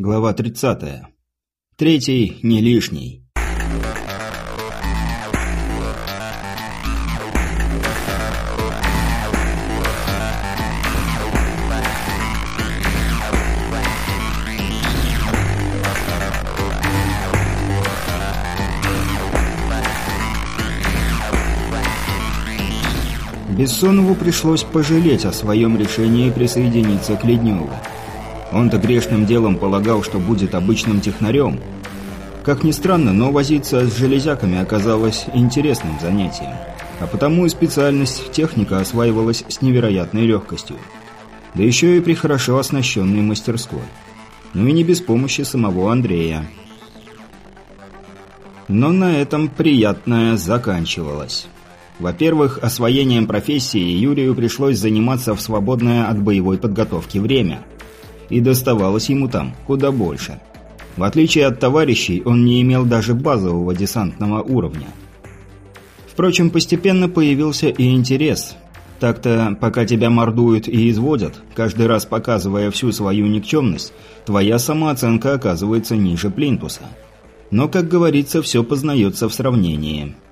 Глава 30. Третий не лишний. Бессонову пришлось пожалеть о своем решении присоединиться к Ледневу. Он-то грешным делом полагал, что будет обычным технарем. Как ни странно, но возиться с железяками оказалось интересным занятием. А потому и специальность техника осваивалась с невероятной легкостью. Да еще и при хорошо оснащенной мастерской. Ну и не без помощи самого Андрея. Но на этом приятное заканчивалось. Во-первых, освоением профессии Юрию пришлось заниматься в свободное от боевой подготовки время – и доставалось ему там куда больше. В отличие от товарищей, он не имел даже базового десантного уровня. Впрочем, постепенно появился и интерес. Так-то, пока тебя мордуют и изводят, каждый раз показывая всю свою никчемность, твоя самооценка оказывается ниже плинтуса. Но, как говорится, все познается в сравнении –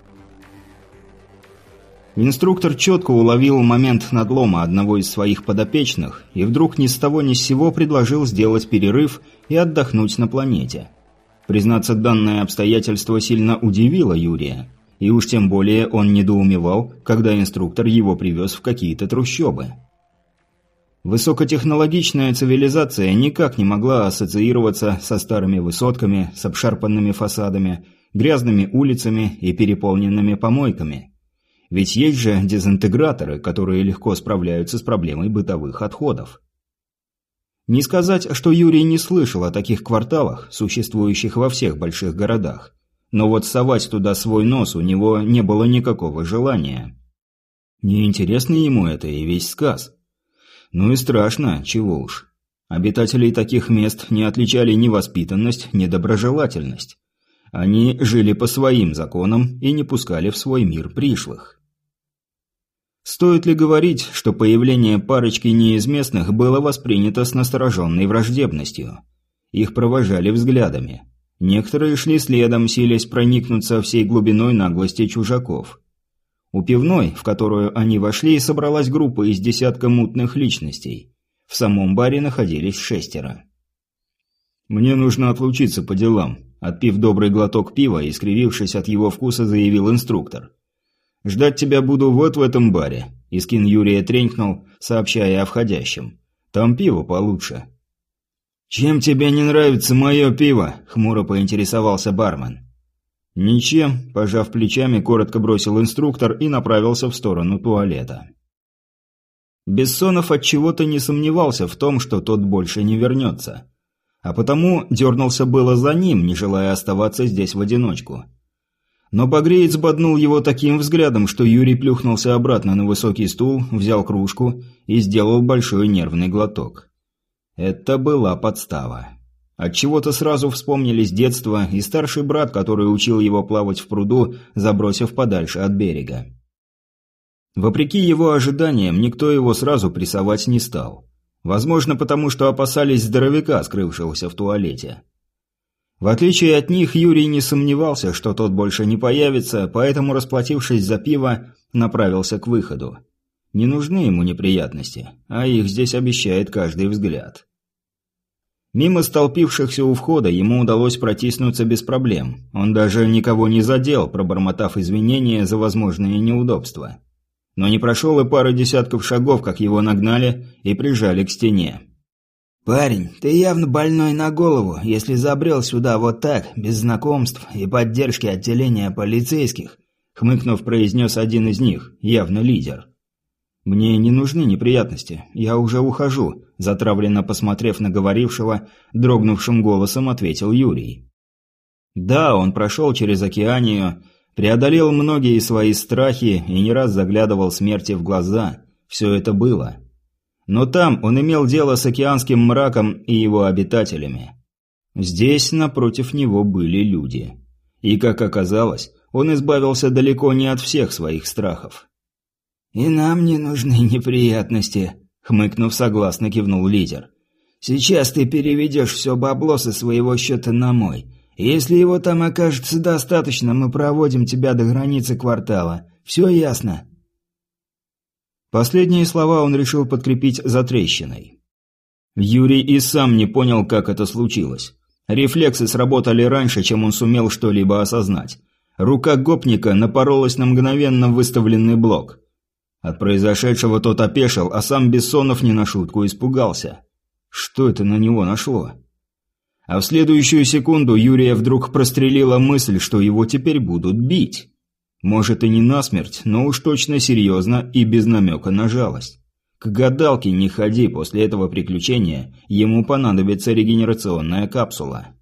Инструктор четко уловил момент надлома одного из своих подопечных и вдруг ни с того ни с сего предложил сделать перерыв и отдохнуть на планете. Признаться, данное обстоятельство сильно удивило Юрия, и уж тем более он недоумевал, когда инструктор его привез в какие-то трущобы. Высокотехнологичная цивилизация никак не могла ассоциироваться со старыми высотками, с обшарпанными фасадами, грязными улицами и переполненными помойками – ведь есть же дезинтеграторы, которые легко справляются с проблемой бытовых отходов. Не сказать, что Юрий не слышал о таких кварталах, существующих во всех больших городах. Но вот совать туда свой нос у него не было никакого желания. Неинтересно ему это и весь сказ. Ну и страшно, чего уж. Обитателей таких мест не отличали ни воспитанность, ни доброжелательность. Они жили по своим законам и не пускали в свой мир пришлых. Стоит ли говорить, что появление парочки не из местных было воспринято с настороженной враждебностью? Их провожали взглядами. Некоторые шли следом, силясь проникнуться всей глубиной наглости чужаков. У пивной, в которую они вошли, собралась группа из десятка мутных личностей. В самом баре находились шестеро. «Мне нужно отлучиться по делам», – отпив добрый глоток пива и скривившись от его вкуса, заявил инструктор – Ждать тебя буду вот в этом баре». Искин Юрия тренькнул, сообщая о входящем. «Там пиво получше». «Чем тебе не нравится мое пиво?» – хмуро поинтересовался бармен. «Ничем», – пожав плечами, коротко бросил инструктор и направился в сторону туалета. Бессонов от чего-то не сомневался в том, что тот больше не вернется. А потому дернулся было за ним, не желая оставаться здесь в одиночку. Но Багреец боднул его таким взглядом, что Юрий плюхнулся обратно на высокий стул, взял кружку и сделал большой нервный глоток. Это была подстава. Отчего-то сразу вспомнились детство и старший брат, который учил его плавать в пруду, забросив подальше от берега. Вопреки его ожиданиям, никто его сразу прессовать не стал. Возможно, потому что опасались здоровяка, скрывшегося в туалете. В отличие от них, Юрий не сомневался, что тот больше не появится, поэтому, расплатившись за пиво, направился к выходу. Не нужны ему неприятности, а их здесь обещает каждый взгляд. Мимо столпившихся у входа ему удалось протиснуться без проблем. Он даже никого не задел, пробормотав извинения за возможные неудобства. Но не прошел и пары десятков шагов, как его нагнали и прижали к стене. «Парень, ты явно больной на голову, если забрел сюда вот так, без знакомств и поддержки отделения полицейских», хмыкнув, произнес один из них, явно лидер. «Мне не нужны неприятности, я уже ухожу», затравленно посмотрев на говорившего, дрогнувшим голосом ответил Юрий. Да, он прошел через океанию, преодолел многие свои страхи и не раз заглядывал смерти в глаза. Все это было. Но там он имел дело с океанским мраком и его обитателями. Здесь напротив него были люди. И, как оказалось, он избавился далеко не от всех своих страхов. «И нам не нужны неприятности», — хмыкнув, согласно кивнул лидер. Сейчас ты переведешь все бабло со своего счета на мой. Если его там окажется достаточно, мы проводим тебя до границы квартала. Все ясно?» Последние слова он решил подкрепить затрещиной. Юрий и сам не понял, как это случилось. Рефлексы сработали раньше, чем он сумел что-либо осознать. Рука гопника напоролась на мгновенно выставленный блок. От произошедшего тот опешил, а сам Бессонов не на шутку испугался. Что это на него нашло? А в следующую секунду Юрия вдруг прострелила мысль, что его теперь будут бить. Может и не насмерть, но уж точно серьезно и без намека на жалость. К гадалке не ходи, после этого приключения ему понадобится регенерационная капсула.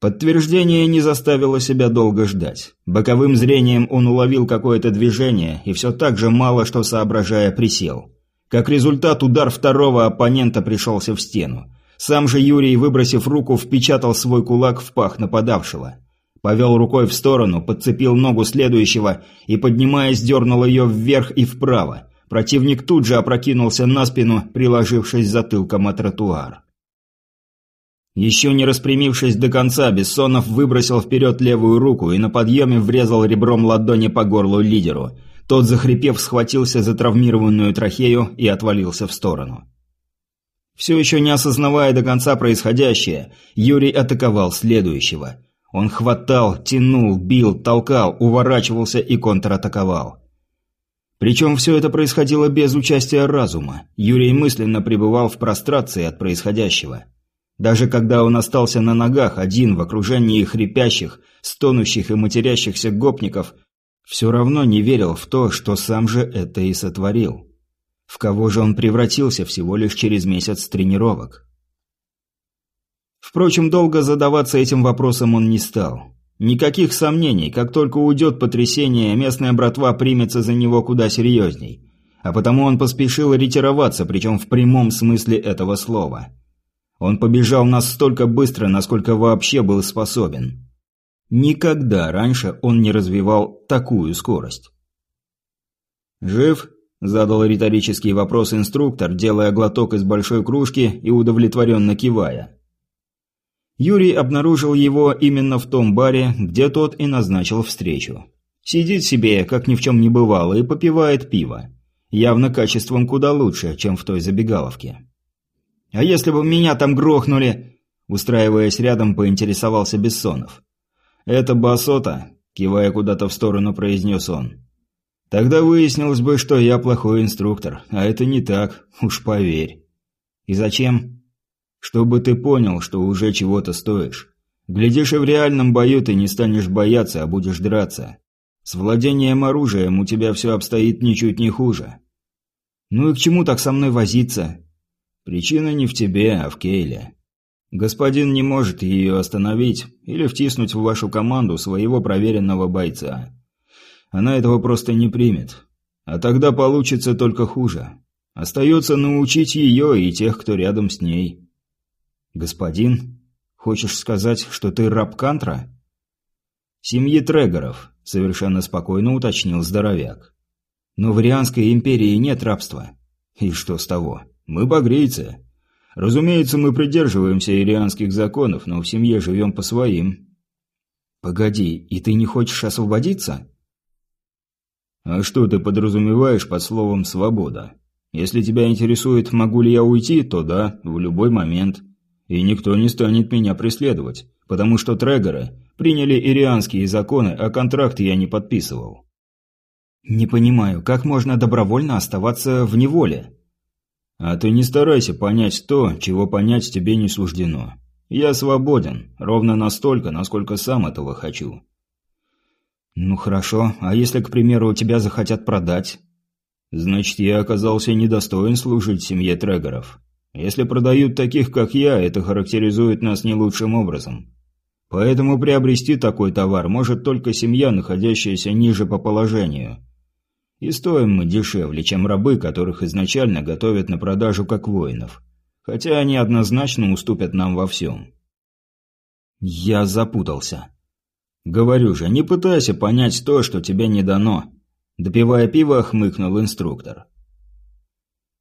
Подтверждение не заставило себя долго ждать. Боковым зрением он уловил какое-то движение и все так же мало что соображая присел. Как результат, удар второго оппонента пришелся в стену. Сам же Юрий, выбросив руку, впечатал свой кулак в пах нападавшего. Повел рукой в сторону, подцепил ногу следующего и, поднимаясь, дернул ее вверх и вправо. Противник тут же опрокинулся на спину, приложившись затылком о тротуар. Еще не распрямившись до конца, Бессонов выбросил вперед левую руку и на подъеме врезал ребром ладони по горлу лидеру. Тот, захрипев, схватился за травмированную трахею и отвалился в сторону. Все еще не осознавая до конца происходящее, Юрий атаковал следующего. Он хватал, тянул, бил, толкал, уворачивался и контратаковал. Причем все это происходило без участия разума. Юрий мысленно пребывал в прострации от происходящего. Даже когда он остался на ногах, один в окружении хрипящих, стонущих и матерящихся гопников, все равно не верил в то, что сам же это и сотворил. В кого же он превратился всего лишь через месяц тренировок? Впрочем, долго задаваться этим вопросом он не стал. Никаких сомнений, как только уйдет потрясение, местная братва примется за него куда серьезней. А потому он поспешил ретироваться, причем в прямом смысле этого слова. Он побежал настолько быстро, насколько вообще был способен. Никогда раньше он не развивал такую скорость. «Жив?» Задал риторический вопрос инструктор, делая глоток из большой кружки и удовлетворенно кивая. Юрий обнаружил его именно в том баре, где тот и назначил встречу. Сидит себе, как ни в чем не бывало, и попивает пиво. Явно качеством куда лучше, чем в той забегаловке. «А если бы меня там грохнули?» Устраиваясь рядом, поинтересовался Бессонов. «Это басота», – кивая куда-то в сторону, произнес он. Тогда выяснилось бы, что я плохой инструктор, а это не так, уж поверь. И зачем? Чтобы ты понял, что уже чего-то стоишь. Глядишь, и в реальном бою ты не станешь бояться, а будешь драться. С владением оружием у тебя все обстоит ничуть не хуже. Ну и к чему так со мной возиться? Причина не в тебе, а в Кейле. Господин не может ее остановить или втиснуть в вашу команду своего проверенного бойца. Она этого просто не примет. А тогда получится только хуже. Остается научить ее и тех, кто рядом с ней. «Господин, хочешь сказать, что ты раб Кантра?» «Семьи Трегоров», — совершенно спокойно уточнил здоровяк. «Но в Ирианской империи нет рабства. И что с того? Мы багрейцы. Разумеется, мы придерживаемся ирианских законов, но в семье живем по своим». «Погоди, и ты не хочешь освободиться?» «А что ты подразумеваешь под словом «свобода»? Если тебя интересует, могу ли я уйти, то да, в любой момент. И никто не станет меня преследовать, потому что трегоры приняли ирианские законы, а контракт я не подписывал». «Не понимаю, как можно добровольно оставаться в неволе?» «А ты не старайся понять то, чего понять тебе не суждено. Я свободен, ровно настолько, насколько сам этого хочу. «Ну хорошо, а если, к примеру, тебя захотят продать?» «Значит, я оказался недостоин служить семье Трегоров. Если продают таких, как я, это характеризует нас не лучшим образом. Поэтому приобрести такой товар может только семья, находящаяся ниже по положению. И стоим мы дешевле, чем рабы, которых изначально готовят на продажу как воинов. Хотя они однозначно уступят нам во всем». Я запутался. «Говорю же, не пытайся понять то, что тебе не дано», – допивая пиво, хмыкнул инструктор.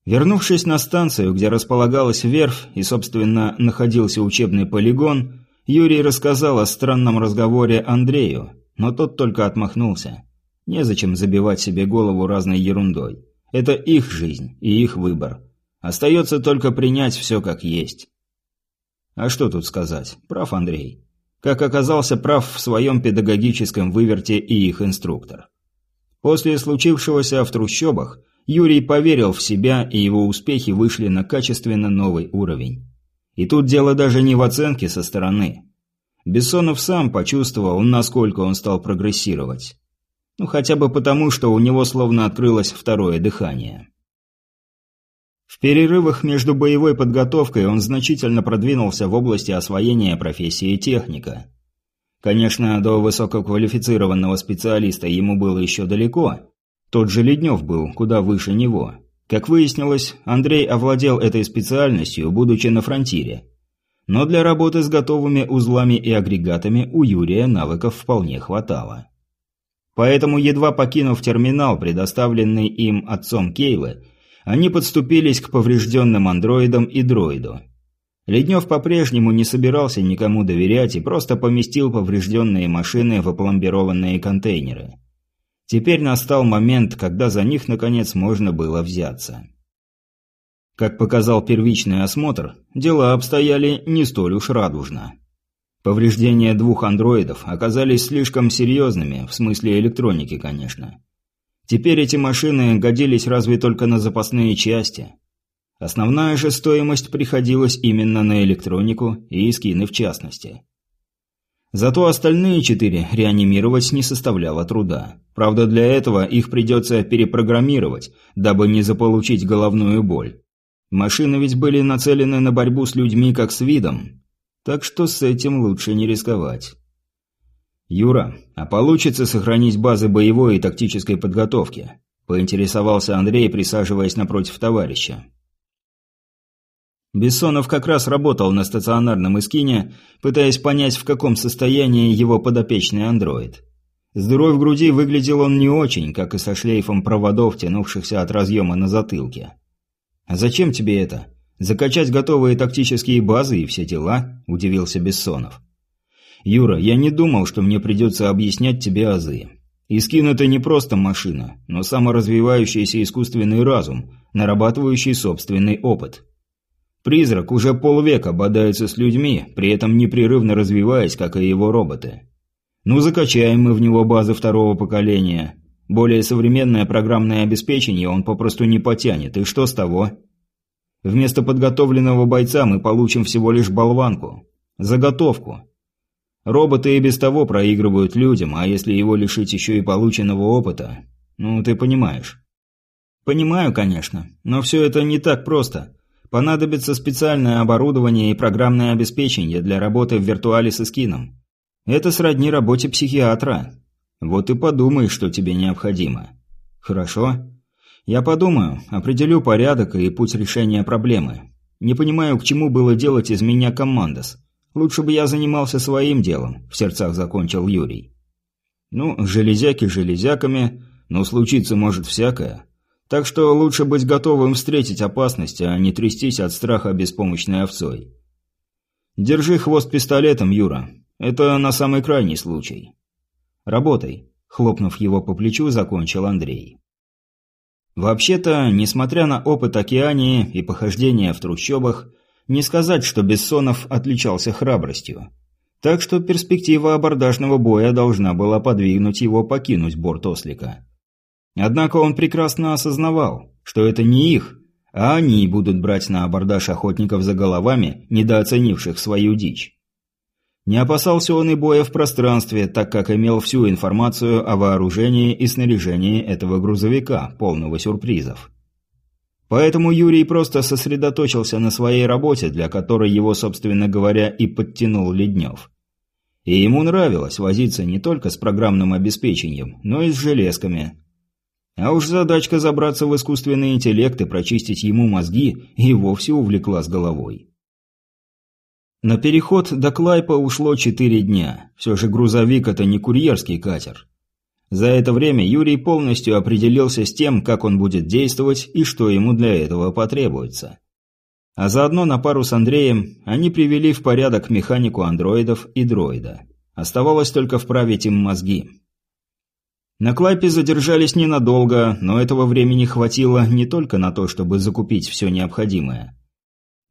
Вернувшись на станцию, где располагалась верфь и, собственно, находился учебный полигон, Юрий рассказал о странном разговоре Андрею, но тот только отмахнулся. Незачем забивать себе голову разной ерундой. Это их жизнь и их выбор. Остается только принять все как есть. А что тут сказать? Прав Андрей. Как оказался прав в своем педагогическом выверте и их инструктор. После случившегося в трущобах Юрий поверил в себя, и его успехи вышли на качественно новый уровень. И тут дело даже не в оценке со стороны. Бессонов сам почувствовал, насколько он стал прогрессировать. Ну, хотя бы потому, что у него словно открылось второе дыхание. В перерывах между боевой подготовкой он значительно продвинулся в области освоения профессии техника. Конечно, до высококвалифицированного специалиста ему было еще далеко. Тот же Леднев был куда выше него. Как выяснилось, Андрей овладел этой специальностью, будучи на фронтире. Но для работы с готовыми узлами и агрегатами у Юрия навыков вполне хватало. Поэтому, едва покинув терминал, предоставленный им отцом Кейлы, они подступились к поврежденным андроидам и дроиду. Леднев по-прежнему не собирался никому доверять и просто поместил поврежденные машины в опломбированные контейнеры. Теперь настал момент, когда за них, наконец, можно было взяться. Как показал первичный осмотр, дела обстояли не столь уж радужно. Повреждения двух андроидов оказались слишком серьезными, в смысле электроники, конечно. Теперь эти машины годились разве только на запасные части. Основная же стоимость приходилась именно на электронику и скины в частности. Зато остальные четыре реанимировать не составляло труда. Правда, для этого их придется перепрограммировать, дабы не заполучить головную боль. Машины ведь были нацелены на борьбу с людьми как с видом, так что с этим лучше не рисковать. «Юра, а получится сохранить базы боевой и тактической подготовки?» – поинтересовался Андрей, присаживаясь напротив товарища. Бессонов как раз работал на стационарном эскине, пытаясь понять, в каком состоянии его подопечный андроид. С дырой в груди выглядел он не очень, как и со шлейфом проводов, тянувшихся от разъема на затылке. «А зачем тебе это? Закачать готовые тактические базы и все дела?» – удивился Бессонов. «Юра, я не думал, что мне придется объяснять тебе азы. Искин – это не просто машина, но саморазвивающийся искусственный разум, нарабатывающий собственный опыт». Призрак уже полвека бодается с людьми, при этом непрерывно развиваясь, как и его роботы. Ну, закачаем мы в него базы второго поколения. Более современное программное обеспечение он попросту не потянет, и что с того? Вместо подготовленного бойца мы получим всего лишь болванку. Заготовку. Роботы и без того проигрывают людям, а если его лишить еще и полученного опыта... Ну, ты понимаешь. Понимаю, конечно, но все это не так просто. Понадобится специальное оборудование и программное обеспечение для работы в виртуале с эскином. Это сродни работе психиатра. Вот и подумай, что тебе необходимо. Хорошо? Я подумаю, определю порядок и путь решения проблемы. Не понимаю, к чему было делать из меня командос. Лучше бы я занимался своим делом, в сердцах закончил Юрий. Ну, железяки железяками, но случиться может всякое. Так что лучше быть готовым встретить опасность, а не трястись от страха беспомощной овцой. Держи хвост пистолетом, Юра. Это на самый крайний случай. Работай, хлопнув его по плечу, закончил Андрей. Вообще-то, несмотря на опыт океании и похождения в трущобах, не сказать, что Бессонов отличался храбростью. Так что перспектива абордажного боя должна была подвигнуть его покинуть борт ослика. Однако он прекрасно осознавал, что это не их, а они будут брать на абордаж охотников за головами, недооценивших свою дичь. Не опасался он и боя в пространстве, так как имел всю информацию о вооружении и снаряжении этого грузовика, полного сюрпризов. Поэтому Юрий просто сосредоточился на своей работе, для которой его, собственно говоря, и подтянул Леднев. И ему нравилось возиться не только с программным обеспечением, но и с железками, а уж задачка забраться в искусственный интеллект и прочистить ему мозги и вовсе увлекла с головой. На переход до Клайпа ушло четыре дня. Все же грузовик – это не курьерский катер. За это время Юрий полностью определился с тем, как он будет действовать и что ему для этого потребуется. А заодно на пару с Андреем они привели в порядок механику андроидов и дроида. Оставалось только вправить им мозги. На Клайпе задержались ненадолго, но этого времени хватило не только на то, чтобы закупить все необходимое.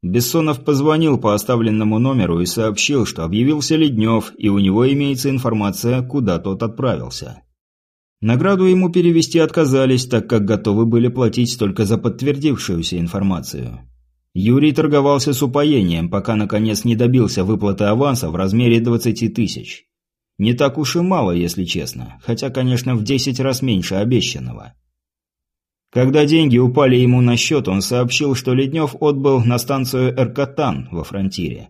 Бессонов позвонил по оставленному номеру и сообщил, что объявился Леднев, и у него имеется информация, куда тот отправился. Награду ему перевести отказались, так как готовы были платить только за подтвердившуюся информацию. Юрий торговался с упоением, пока наконец не добился выплаты аванса в размере 20 тысяч. Не так уж и мало, если честно, хотя, конечно, в 10 раз меньше обещанного. Когда деньги упали ему на счет, он сообщил, что Леднев отбыл на станцию Эркатан во фронтире.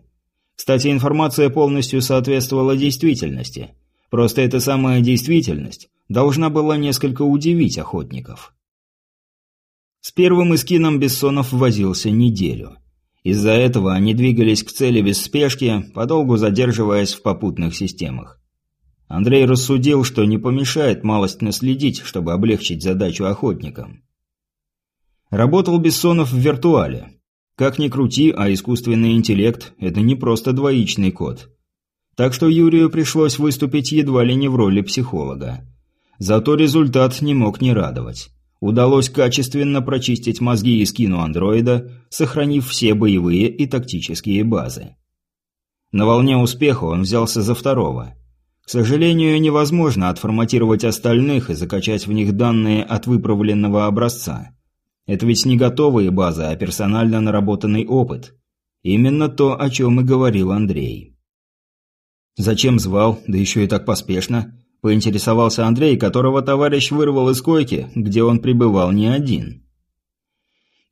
Кстати, информация полностью соответствовала действительности. Просто эта самая действительность должна была несколько удивить охотников. С первым эскином Бессонов возился неделю. Из-за этого они двигались к цели без спешки, подолгу задерживаясь в попутных системах. Андрей рассудил, что не помешает малость наследить, чтобы облегчить задачу охотникам. Работал Бессонов в виртуале. Как ни крути, а искусственный интеллект – это не просто двоичный код. Так что Юрию пришлось выступить едва ли не в роли психолога. Зато результат не мог не радовать. Удалось качественно прочистить мозги и скину андроида, сохранив все боевые и тактические базы. На волне успеха он взялся за второго. К сожалению, невозможно отформатировать остальных и закачать в них данные от выправленного образца. Это ведь не готовые базы, а персонально наработанный опыт. Именно то, о чем и говорил Андрей. Зачем звал, да еще и так поспешно? Поинтересовался Андрей, которого товарищ вырвал из койки, где он пребывал не один.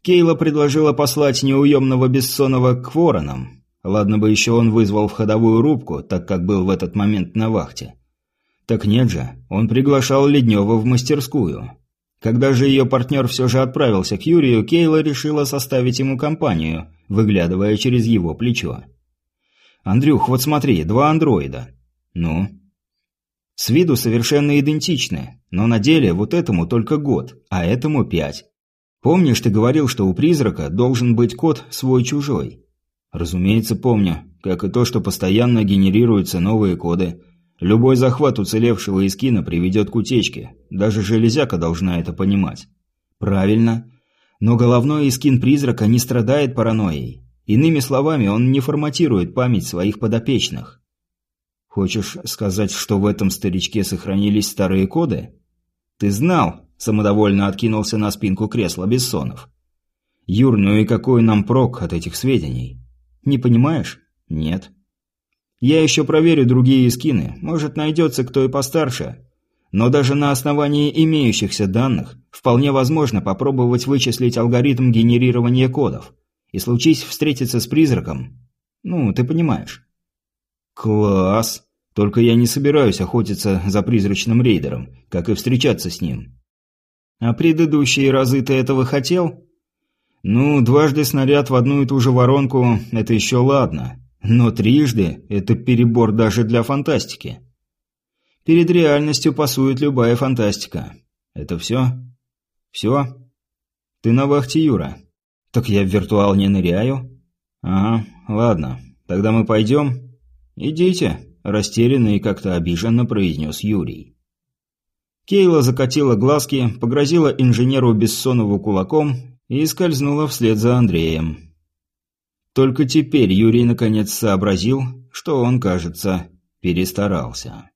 Кейла предложила послать неуемного Бессонова к воронам. Ладно бы еще он вызвал в ходовую рубку, так как был в этот момент на вахте. Так нет же, он приглашал Леднева в мастерскую. Когда же ее партнер все же отправился к Юрию, Кейла решила составить ему компанию, выглядывая через его плечо. «Андрюх, вот смотри, два андроида». «Ну?» С виду совершенно идентичны, но на деле вот этому только год, а этому пять. Помнишь, ты говорил, что у призрака должен быть код свой-чужой? Разумеется, помню, как и то, что постоянно генерируются новые коды. Любой захват уцелевшего искина приведет к утечке. Даже железяка должна это понимать. Правильно. Но головной искин призрака не страдает паранойей. Иными словами, он не форматирует память своих подопечных. Хочешь сказать, что в этом старичке сохранились старые коды? Ты знал, самодовольно откинулся на спинку кресла Бессонов. Юр, ну и какой нам прок от этих сведений? Не понимаешь? Нет. Я еще проверю другие скины, может найдется кто и постарше. Но даже на основании имеющихся данных вполне возможно попробовать вычислить алгоритм генерирования кодов. И случись встретиться с призраком. Ну, ты понимаешь. «Класс! Только я не собираюсь охотиться за призрачным рейдером, как и встречаться с ним». «А предыдущие разы ты этого хотел?» «Ну, дважды снаряд в одну и ту же воронку – это еще ладно. Но трижды – это перебор даже для фантастики. Перед реальностью пасует любая фантастика. Это все? Все? Ты на вахте, Юра. Так я в виртуал не ныряю? Ага, ладно. Тогда мы пойдем?» «Идите», – растерянно и как-то обиженно произнес Юрий. Кейла закатила глазки, погрозила инженеру Бессонову кулаком и скользнула вслед за Андреем. Только теперь Юрий наконец сообразил, что он, кажется, перестарался.